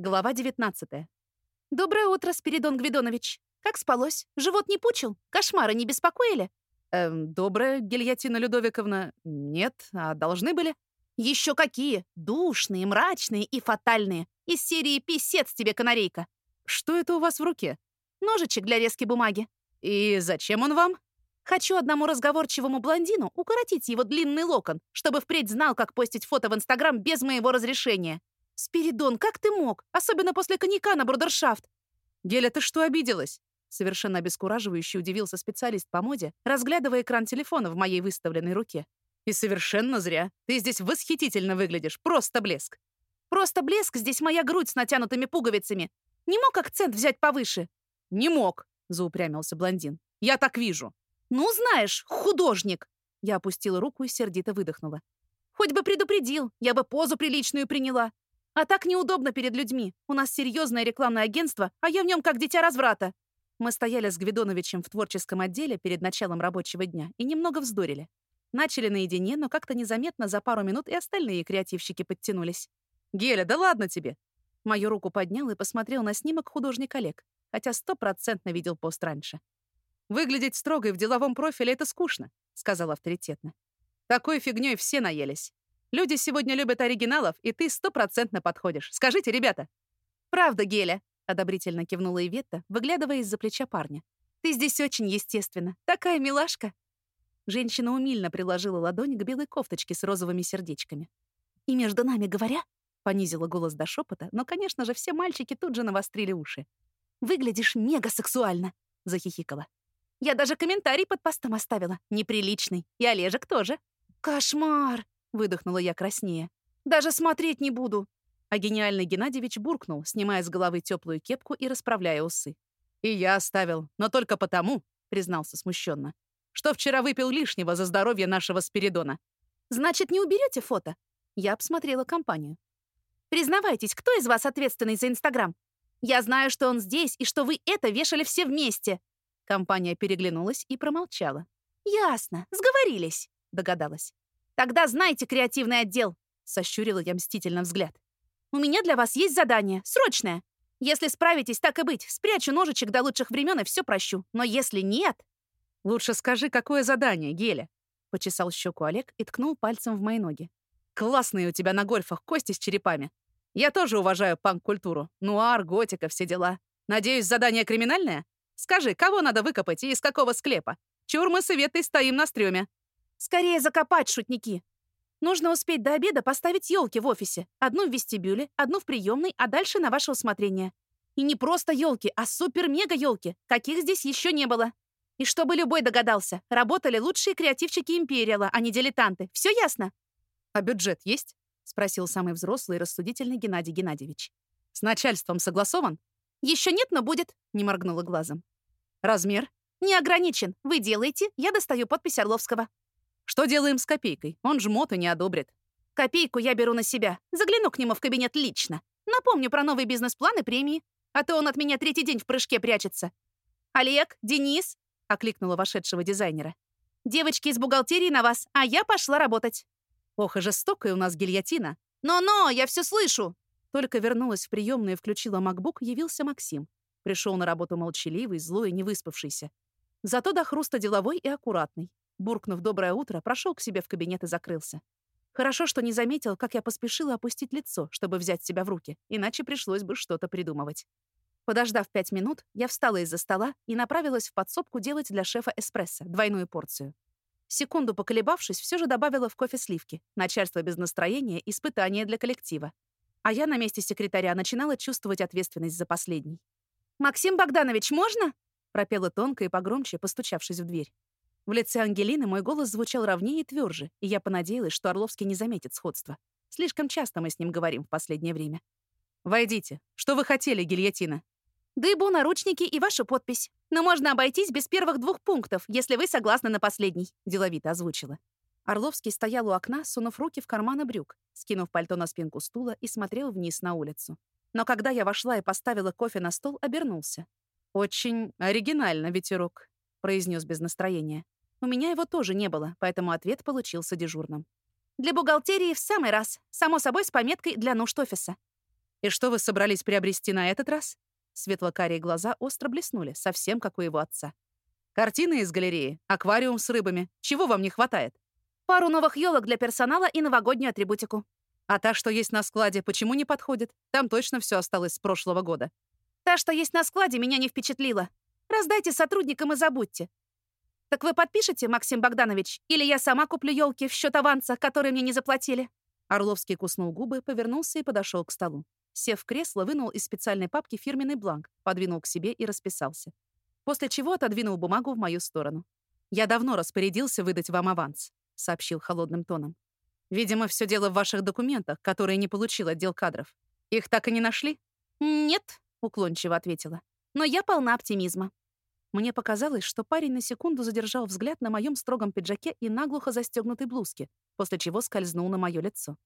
Глава 19. «Доброе утро, Спиридон Гвидонович. Как спалось? Живот не пучил? Кошмары не беспокоили?» «Эм, доброе, Гильятина Людовиковна. Нет, а должны были?» «Еще какие! Душные, мрачные и фатальные. Из серии «Писец тебе, канарейка». Что это у вас в руке? Ножичек для резки бумаги. И зачем он вам? Хочу одному разговорчивому блондину укоротить его длинный локон, чтобы впредь знал, как постить фото в Инстаграм без моего разрешения. «Спиридон, как ты мог? Особенно после коньяка на брудершафт!» «Геля, ты что, обиделась?» Совершенно обескураживающе удивился специалист по моде, разглядывая экран телефона в моей выставленной руке. «И совершенно зря. Ты здесь восхитительно выглядишь. Просто блеск». «Просто блеск, здесь моя грудь с натянутыми пуговицами. Не мог акцент взять повыше?» «Не мог», — заупрямился блондин. «Я так вижу». «Ну, знаешь, художник!» Я опустила руку и сердито выдохнула. «Хоть бы предупредил, я бы позу приличную приняла. А так неудобно перед людьми. У нас серьезное рекламное агентство, а я в нем как дитя разврата. Мы стояли с Гвидоновичем в творческом отделе перед началом рабочего дня и немного вздорили. Начали наедине, но как-то незаметно за пару минут и остальные креативщики подтянулись. «Геля, да ладно тебе!» Мою руку поднял и посмотрел на снимок художник Олег, хотя стопроцентно видел пост раньше. «Выглядеть строго и в деловом профиле — это скучно», — сказал авторитетно. «Такой фигнёй все наелись. Люди сегодня любят оригиналов, и ты стопроцентно подходишь. Скажите, ребята». «Правда, Геля», — одобрительно кивнула Иветта, выглядывая из-за плеча парня. «Ты здесь очень естественно. Такая милашка». Женщина умильно приложила ладонь к белой кофточке с розовыми сердечками. «И между нами говоря», — понизила голос до шепота, но, конечно же, все мальчики тут же навострили уши. «Выглядишь мега сексуально», — захихикала. «Я даже комментарий под постом оставила. Неприличный. И Олежек тоже». «Кошмар!» Выдохнула я краснее. «Даже смотреть не буду!» А гениальный Геннадьевич буркнул, снимая с головы теплую кепку и расправляя усы. «И я оставил, но только потому», — признался смущенно, «что вчера выпил лишнего за здоровье нашего Спиридона». «Значит, не уберете фото?» Я обсмотрела компанию. «Признавайтесь, кто из вас ответственный за Инстаграм? Я знаю, что он здесь и что вы это вешали все вместе». Компания переглянулась и промолчала. «Ясно, сговорились», — догадалась. «Тогда знайте креативный отдел», — сощурила я мстительно взгляд. «У меня для вас есть задание, срочное. Если справитесь, так и быть, спрячу ножичек до лучших времен и все прощу. Но если нет...» «Лучше скажи, какое задание, Геля?» — почесал щеку Олег и ткнул пальцем в мои ноги. «Классные у тебя на гольфах кости с черепами. Я тоже уважаю панк-культуру. Нуар, готика, все дела. Надеюсь, задание криминальное? Скажи, кого надо выкопать и из какого склепа? Чур мы с Иветой стоим на стреме. Скорее закопать, шутники. Нужно успеть до обеда поставить елки в офисе. Одну в вестибюле, одну в приемной, а дальше на ваше усмотрение. И не просто елки, а супер-мега елки, каких здесь еще не было. И чтобы любой догадался, работали лучшие креативщики Империала, а не дилетанты. Все ясно? А бюджет есть? Спросил самый взрослый и рассудительный Геннадий Геннадьевич. С начальством согласован? Еще нет, но будет, не моргнула глазом. Размер? Не ограничен. Вы делаете, я достаю подпись Орловского. Что делаем с копейкой? Он жмот и не одобрит. Копейку я беру на себя. Загляну к нему в кабинет лично. Напомню про новый бизнес-план и премии. А то он от меня третий день в прыжке прячется. «Олег, Денис!» — окликнула вошедшего дизайнера. «Девочки из бухгалтерии на вас, а я пошла работать». Ох, и жестокая у нас гильотина. «Но-но, я все слышу!» Только вернулась в приемную и включила MacBook, явился Максим. Пришел на работу молчаливый, злой и невыспавшийся. Зато до хруста деловой и аккуратный. Буркнув «доброе утро», прошел к себе в кабинет и закрылся. Хорошо, что не заметил, как я поспешила опустить лицо, чтобы взять себя в руки, иначе пришлось бы что-то придумывать. Подождав пять минут, я встала из-за стола и направилась в подсобку делать для шефа эспрессо, двойную порцию. Секунду поколебавшись, все же добавила в кофе сливки. Начальство без настроения — испытание для коллектива. А я на месте секретаря начинала чувствовать ответственность за последний. «Максим Богданович, можно?» — пропела тонко и погромче, постучавшись в дверь. В лице Ангелины мой голос звучал ровнее и тверже, и я понадеялась, что Орловский не заметит сходства. Слишком часто мы с ним говорим в последнее время. «Войдите. Что вы хотели, гильотина?» «Дыбу, наручники и вашу подпись. Но можно обойтись без первых двух пунктов, если вы согласны на последний», — деловито озвучила. Орловский стоял у окна, сунув руки в карманы брюк, скинув пальто на спинку стула и смотрел вниз на улицу. Но когда я вошла и поставила кофе на стол, обернулся. «Очень оригинально, ветерок», — произнес без настроения. У меня его тоже не было, поэтому ответ получился дежурным. Для бухгалтерии в самый раз. Само собой, с пометкой «для нужд офиса». «И что вы собрались приобрести на этот раз?» Светло-карие глаза остро блеснули, совсем как у его отца. «Картины из галереи, аквариум с рыбами. Чего вам не хватает?» «Пару новых елок для персонала и новогоднюю атрибутику». «А та, что есть на складе, почему не подходит? Там точно все осталось с прошлого года». «Та, что есть на складе, меня не впечатлила. Раздайте сотрудникам и забудьте. Так вы подпишете, Максим Богданович, или я сама куплю елки в счет аванса, который мне не заплатили?» Орловский куснул губы, повернулся и подошел к столу. Сев в кресло, вынул из специальной папки фирменный бланк, подвинул к себе и расписался. После чего отодвинул бумагу в мою сторону. «Я давно распорядился выдать вам аванс», — сообщил холодным тоном. «Видимо, все дело в ваших документах, которые не получил отдел кадров. Их так и не нашли?» «Нет», — уклончиво ответила. «Но я полна оптимизма». Мне показалось, что парень на секунду задержал взгляд на моем строгом пиджаке и наглухо застегнутой блузке, после чего скользнул на мое лицо.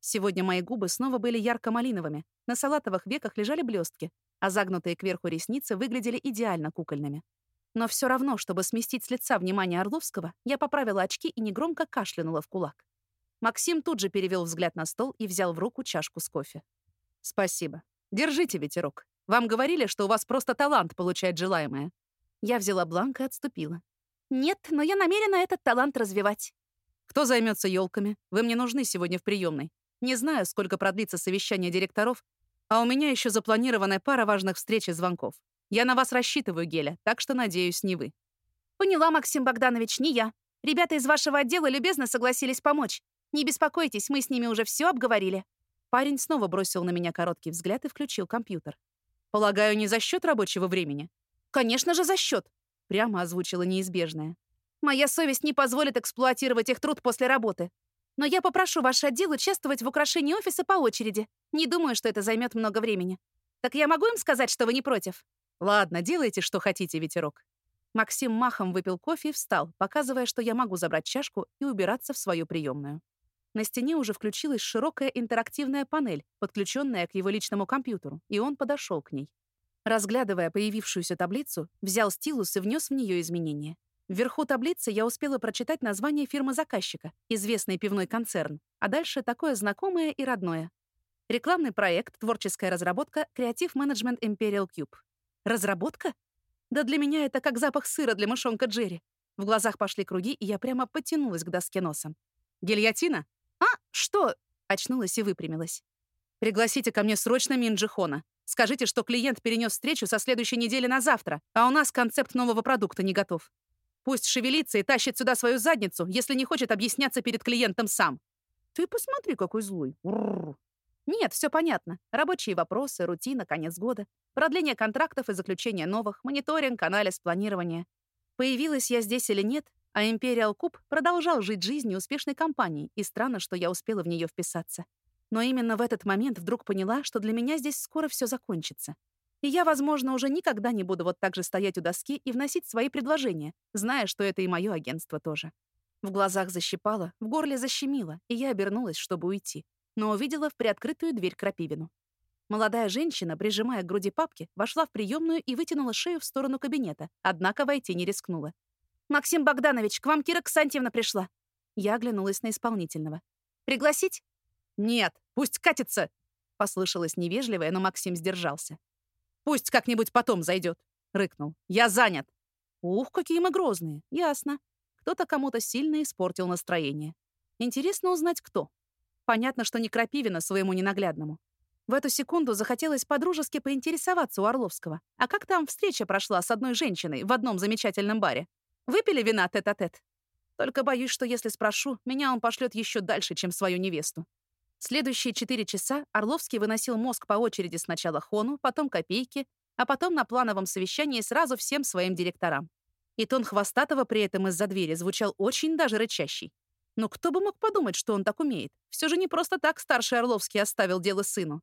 Сегодня мои губы снова были ярко-малиновыми, на салатовых веках лежали блестки, а загнутые кверху ресницы выглядели идеально кукольными. Но все равно, чтобы сместить с лица внимание Орловского, я поправила очки и негромко кашлянула в кулак. Максим тут же перевел взгляд на стол и взял в руку чашку с кофе. «Спасибо. Держите, ветерок. Вам говорили, что у вас просто талант получать желаемое». Я взяла бланк и отступила. «Нет, но я намерена этот талант развивать». «Кто займется елками? Вы мне нужны сегодня в приемной. Не знаю, сколько продлится совещание директоров, а у меня еще запланированная пара важных встреч и звонков. Я на вас рассчитываю, Геля, так что, надеюсь, не вы». «Поняла, Максим Богданович, не я. Ребята из вашего отдела любезно согласились помочь. Не беспокойтесь, мы с ними уже все обговорили». Парень снова бросил на меня короткий взгляд и включил компьютер. «Полагаю, не за счет рабочего времени?» «Конечно же, за счет», — прямо озвучила неизбежное. «Моя совесть не позволит эксплуатировать их труд после работы. Но я попрошу ваш отдел участвовать в украшении офиса по очереди. Не думаю, что это займет много времени. Так я могу им сказать, что вы не против?» «Ладно, делайте, что хотите, ветерок». Максим махом выпил кофе и встал, показывая, что я могу забрать чашку и убираться в свою приемную. На стене уже включилась широкая интерактивная панель, подключенная к его личному компьютеру, и он подошел к ней. Разглядывая появившуюся таблицу, взял стилус и внес в нее изменения. Вверху таблицы я успела прочитать название фирмы-заказчика, известный пивной концерн, а дальше такое знакомое и родное. Рекламный проект, творческая разработка, креатив менеджмент Imperial Cube. Разработка? Да для меня это как запах сыра для мышонка Джерри. В глазах пошли круги, и я прямо потянулась к доске носом. «Гильотина?» «А, что?» — очнулась и выпрямилась. «Пригласите ко мне срочно Минджихона. Скажите, что клиент перенес встречу со следующей недели на завтра, а у нас концепт нового продукта не готов. Пусть шевелится и тащит сюда свою задницу, если не хочет объясняться перед клиентом сам. Ты посмотри, какой злой. Нет, все понятно. Рабочие вопросы, рутина, конец года, продление контрактов и заключение новых, мониторинг, анализ, планирование. Появилась я здесь или нет, а Imperial Куб продолжал жить жизнью успешной компании, и странно, что я успела в нее вписаться. Но именно в этот момент вдруг поняла, что для меня здесь скоро все закончится. И я, возможно, уже никогда не буду вот так же стоять у доски и вносить свои предложения, зная, что это и мое агентство тоже. В глазах защипало, в горле защемило, и я обернулась, чтобы уйти, но увидела в приоткрытую дверь Крапивину. Молодая женщина, прижимая к груди папки, вошла в приемную и вытянула шею в сторону кабинета, однако войти не рискнула. «Максим Богданович, к вам Кира Ксантьевна пришла». Я оглянулась на исполнительного. «Пригласить?» «Нет, пусть катится!» Послышалось невежливое, но Максим сдержался. Пусть как-нибудь потом зайдет, рыкнул. Я занят. Ух, какие мы грозные. Ясно. Кто-то кому-то сильно испортил настроение. Интересно узнать, кто. Понятно, что не Крапивина своему ненаглядному. В эту секунду захотелось подружески поинтересоваться у Орловского. А как там встреча прошла с одной женщиной в одном замечательном баре? Выпили вина тет-а-тет? -тет? Только боюсь, что если спрошу, меня он пошлет еще дальше, чем свою невесту. Следующие четыре часа Орловский выносил мозг по очереди сначала Хону, потом Копейке, а потом на плановом совещании сразу всем своим директорам. И тон Хвостатого при этом из-за двери звучал очень даже рычащий. Но кто бы мог подумать, что он так умеет? Все же не просто так старший Орловский оставил дело сыну.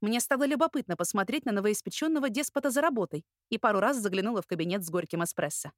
Мне стало любопытно посмотреть на новоиспеченного деспота за работой и пару раз заглянула в кабинет с горьким эспрессо.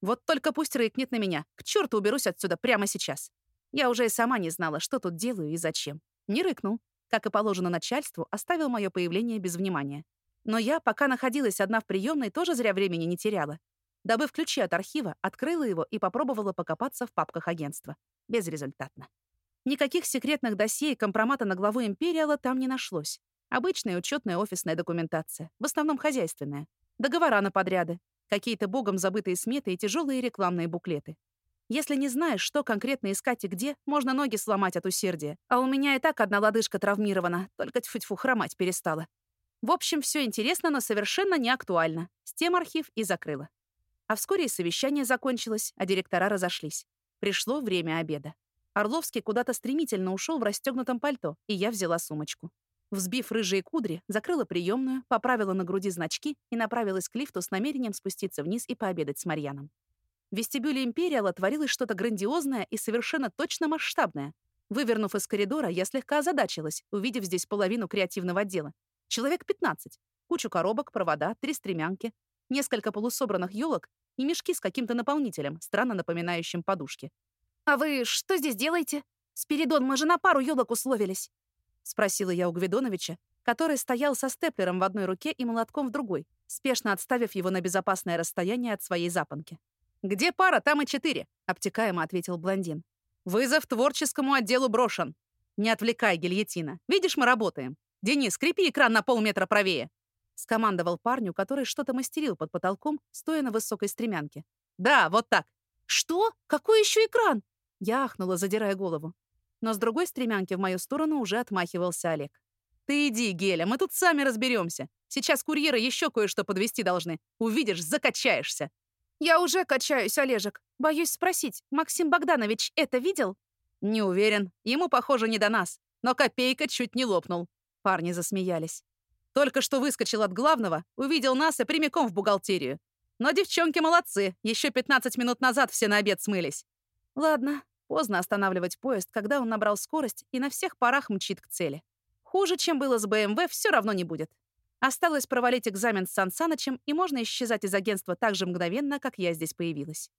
Вот только пусть рыкнет на меня. К черту уберусь отсюда прямо сейчас. Я уже и сама не знала, что тут делаю и зачем. Не рыкнул. Как и положено начальству, оставил мое появление без внимания. Но я, пока находилась одна в приемной, тоже зря времени не теряла. Добыв ключи от архива, открыла его и попробовала покопаться в папках агентства. Безрезультатно. Никаких секретных досье и компромата на главу Империала там не нашлось. Обычная учетная офисная документация, в основном хозяйственная. Договора на подряды, какие-то богом забытые сметы и тяжелые рекламные буклеты. Если не знаешь, что конкретно искать и где, можно ноги сломать от усердия. А у меня и так одна лодыжка травмирована, только тьфу-тьфу хромать перестала. В общем, все интересно, но совершенно не актуально. С тем архив и закрыла. А вскоре и совещание закончилось, а директора разошлись. Пришло время обеда. Орловский куда-то стремительно ушел в расстегнутом пальто, и я взяла сумочку. Взбив рыжие кудри, закрыла приемную, поправила на груди значки и направилась к лифту с намерением спуститься вниз и пообедать с Марьяном. В вестибюле Империала творилось что-то грандиозное и совершенно точно масштабное. Вывернув из коридора, я слегка озадачилась, увидев здесь половину креативного отдела. Человек 15. Кучу коробок, провода, три стремянки, несколько полусобранных елок и мешки с каким-то наполнителем, странно напоминающим подушки. «А вы что здесь делаете? Спиридон, мы же на пару елок условились!» — спросила я у Гвидоновича, который стоял со степлером в одной руке и молотком в другой, спешно отставив его на безопасное расстояние от своей запонки. «Где пара, там и четыре», — обтекаемо ответил блондин. «Вызов творческому отделу брошен. Не отвлекай, гильотина. Видишь, мы работаем. Денис, скрепи экран на полметра правее», — скомандовал парню, который что-то мастерил под потолком, стоя на высокой стремянке. «Да, вот так». «Что? Какой еще экран?» Я ахнула, задирая голову. Но с другой стремянки в мою сторону уже отмахивался Олег. «Ты иди, Геля, мы тут сами разберемся. Сейчас курьеры еще кое-что подвести должны. Увидишь, закачаешься». «Я уже качаюсь, Олежек. Боюсь спросить, Максим Богданович это видел?» «Не уверен. Ему, похоже, не до нас. Но копейка чуть не лопнул». Парни засмеялись. Только что выскочил от главного, увидел нас и прямиком в бухгалтерию. Но девчонки молодцы. Еще 15 минут назад все на обед смылись. Ладно, Поздно останавливать поезд, когда он набрал скорость и на всех парах мчит к цели. Хуже, чем было с БМВ, все равно не будет. Осталось провалить экзамен с Сан Санычем, и можно исчезать из агентства так же мгновенно, как я здесь появилась.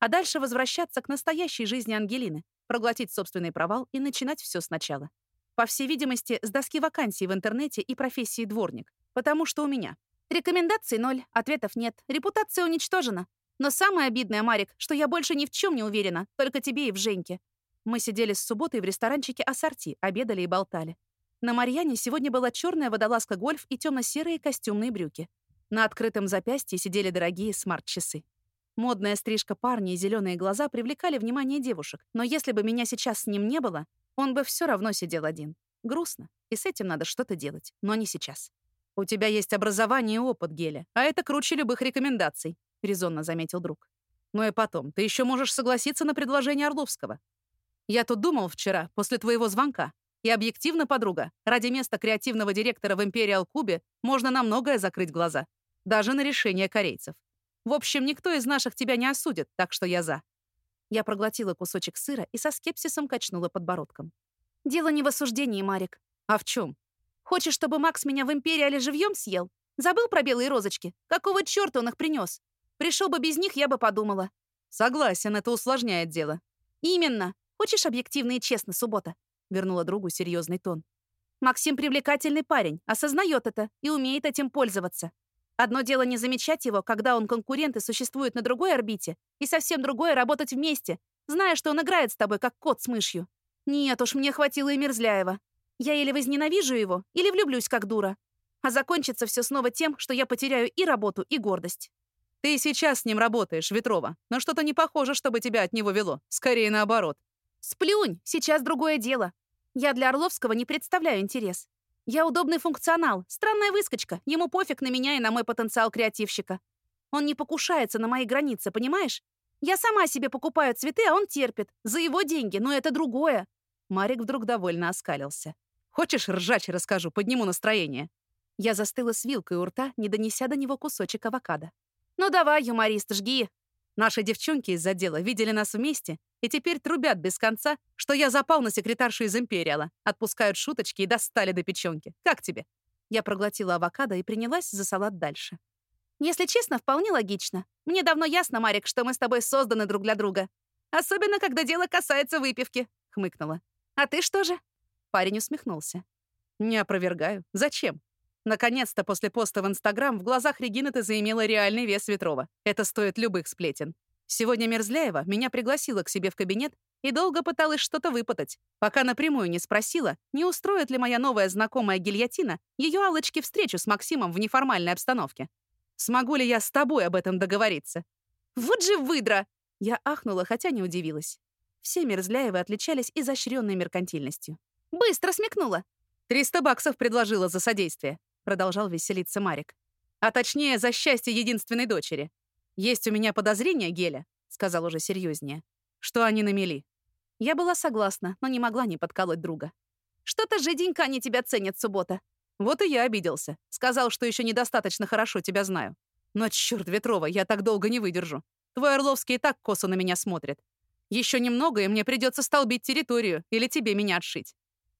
А дальше возвращаться к настоящей жизни Ангелины, проглотить собственный провал и начинать все сначала. По всей видимости, с доски вакансий в интернете и профессии дворник. Потому что у меня. Рекомендаций ноль, ответов нет, репутация уничтожена. Но самое обидное, Марик, что я больше ни в чем не уверена, только тебе и в Женьке. Мы сидели с субботой в ресторанчике «Ассорти», обедали и болтали. На Марьяне сегодня была черная водолазка гольф и темно-серые костюмные брюки. На открытом запястье сидели дорогие смарт-часы. Модная стрижка парня и зеленые глаза привлекали внимание девушек, но если бы меня сейчас с ним не было, он бы все равно сидел один. Грустно, и с этим надо что-то делать, но не сейчас. У тебя есть образование и опыт, Геля, а это круче любых рекомендаций. — резонно заметил друг. «Ну и потом, ты еще можешь согласиться на предложение Орловского. Я тут думал вчера, после твоего звонка, и объективно, подруга, ради места креативного директора в Империал Кубе можно на многое закрыть глаза. Даже на решение корейцев. В общем, никто из наших тебя не осудит, так что я за». Я проглотила кусочек сыра и со скепсисом качнула подбородком. «Дело не в осуждении, Марик». «А в чем? Хочешь, чтобы Макс меня в Империале живьем съел? Забыл про белые розочки? Какого черта он их принес? Пришел бы без них, я бы подумала. Согласен, это усложняет дело. Именно. Хочешь объективно и честно, суббота? Вернула другу серьезный тон. Максим привлекательный парень, осознает это и умеет этим пользоваться. Одно дело не замечать его, когда он конкурент и существует на другой орбите, и совсем другое — работать вместе, зная, что он играет с тобой, как кот с мышью. Нет уж, мне хватило и Мерзляева. Я или возненавижу его, или влюблюсь, как дура. А закончится все снова тем, что я потеряю и работу, и гордость. Ты сейчас с ним работаешь, Ветрова, но что-то не похоже, чтобы тебя от него вело. Скорее наоборот. Сплюнь, сейчас другое дело. Я для Орловского не представляю интерес. Я удобный функционал, странная выскочка. Ему пофиг на меня и на мой потенциал креативщика. Он не покушается на мои границы, понимаешь? Я сама себе покупаю цветы, а он терпит. За его деньги, но это другое. Марик вдруг довольно оскалился. Хочешь, ржач расскажу, подниму настроение. Я застыла с вилкой у рта, не донеся до него кусочек авокадо. «Ну давай, юморист, жги!» Наши девчонки из отдела видели нас вместе и теперь трубят без конца, что я запал на секретаршу из Империала, отпускают шуточки и достали до печенки. Как тебе? Я проглотила авокадо и принялась за салат дальше. Если честно, вполне логично. Мне давно ясно, Марик, что мы с тобой созданы друг для друга. Особенно, когда дело касается выпивки, хмыкнула. А ты что же? Парень усмехнулся. Не опровергаю. Зачем? Наконец-то после поста в Инстаграм в глазах Регины ты заимела реальный вес Ветрова. Это стоит любых сплетен. Сегодня Мерзляева меня пригласила к себе в кабинет и долго пыталась что-то выпытать, пока напрямую не спросила, не устроит ли моя новая знакомая гильотина ее Аллочке встречу с Максимом в неформальной обстановке. Смогу ли я с тобой об этом договориться? Вот же выдра! Я ахнула, хотя не удивилась. Все Мерзляевы отличались изощренной меркантильностью. Быстро смекнула. «Триста баксов предложила за содействие», — продолжал веселиться Марик. «А точнее, за счастье единственной дочери. Есть у меня подозрение, Геля», — сказал уже серьезнее, «что они намели. Я была согласна, но не могла не подколоть друга. «Что-то жиденько они тебя ценят, суббота». Вот и я обиделся. Сказал, что еще недостаточно хорошо тебя знаю. Но, черт, Ветрова, я так долго не выдержу. Твой Орловский и так косо на меня смотрит. Еще немного, и мне придется столбить территорию или тебе меня отшить.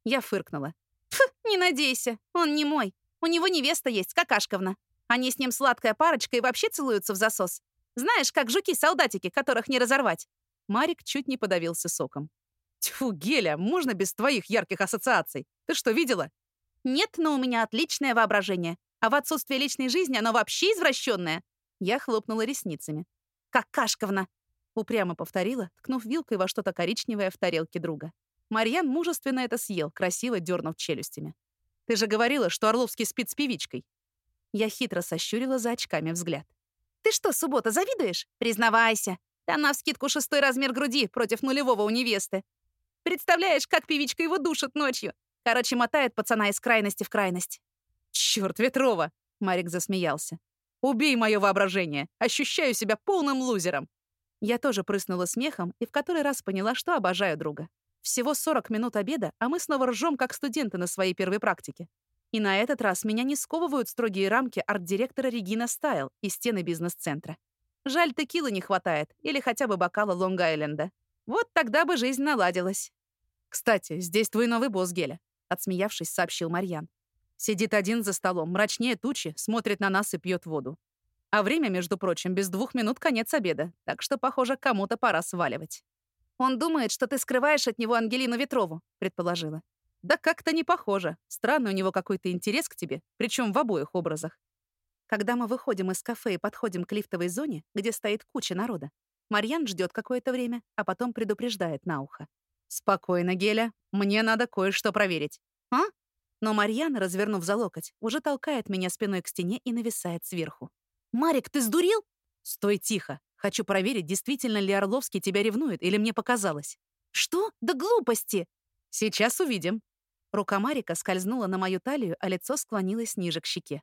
Я фыркнула. Фу, не надейся, он не мой. У него невеста есть, Какашковна. Они с ним сладкая парочка и вообще целуются в засос. Знаешь, как жуки-солдатики, которых не разорвать. Марик чуть не подавился соком. «Тьфу, Геля, можно без твоих ярких ассоциаций? Ты что, видела?» «Нет, но у меня отличное воображение. А в отсутствие личной жизни оно вообще извращенное». Я хлопнула ресницами. «Какашковна!» — упрямо повторила, ткнув вилкой во что-то коричневое в тарелке друга. Марьян мужественно это съел, красиво дернув челюстями. «Ты же говорила, что Орловский спит с певичкой». Я хитро сощурила за очками взгляд. «Ты что, суббота, завидуешь? Признавайся. Там навскидку шестой размер груди против нулевого у невесты. Представляешь, как певичка его душит ночью? Короче, мотает пацана из крайности в крайность. Черт, Ветрова! Марик засмеялся. Убей мое воображение. Ощущаю себя полным лузером. Я тоже прыснула смехом и в который раз поняла, что обожаю друга. Всего 40 минут обеда, а мы снова ржем, как студенты на своей первой практике. И на этот раз меня не сковывают строгие рамки арт-директора Регина Стайл и стены бизнес-центра. Жаль, текилы не хватает, или хотя бы бокала Лонг-Айленда. Вот тогда бы жизнь наладилась. «Кстати, здесь твой новый босс, Геля», — отсмеявшись, сообщил Марьян. Сидит один за столом, мрачнее тучи, смотрит на нас и пьет воду. А время, между прочим, без двух минут конец обеда, так что, похоже, кому-то пора сваливать. «Он думает, что ты скрываешь от него Ангелину Ветрову», — предположила. «Да как-то не похоже. Странный у него какой-то интерес к тебе, причем в обоих образах. Когда мы выходим из кафе и подходим к лифтовой зоне, где стоит куча народа, Марьян ждет какое-то время, а потом предупреждает на ухо. «Спокойно, Геля, мне надо кое-что проверить». «А?» Но Марьян, развернув за локоть, уже толкает меня спиной к стене и нависает сверху. «Марик, ты сдурил?» «Стой тихо. Хочу проверить, действительно ли Орловский тебя ревнует или мне показалось». «Что? Да глупости!» «Сейчас увидим». Рука Марика скользнула на мою талию, а лицо склонилось ниже к щеке.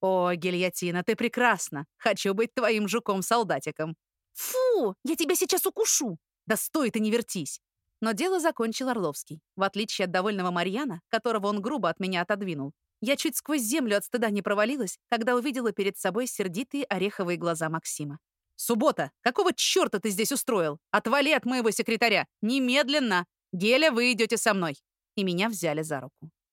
«О, гильотина, ты прекрасна! Хочу быть твоим жуком-солдатиком!» «Фу! Я тебя сейчас укушу!» «Да стой ты, не вертись!» Но дело закончил Орловский. В отличие от довольного Марьяна, которого он грубо от меня отодвинул, я чуть сквозь землю от стыда не провалилась, когда увидела перед собой сердитые ореховые глаза Максима. «Суббота! Какого черта ты здесь устроил? Отвали от моего секретаря! Немедленно! Геля, вы идете со мной!» И меня взяли за руку.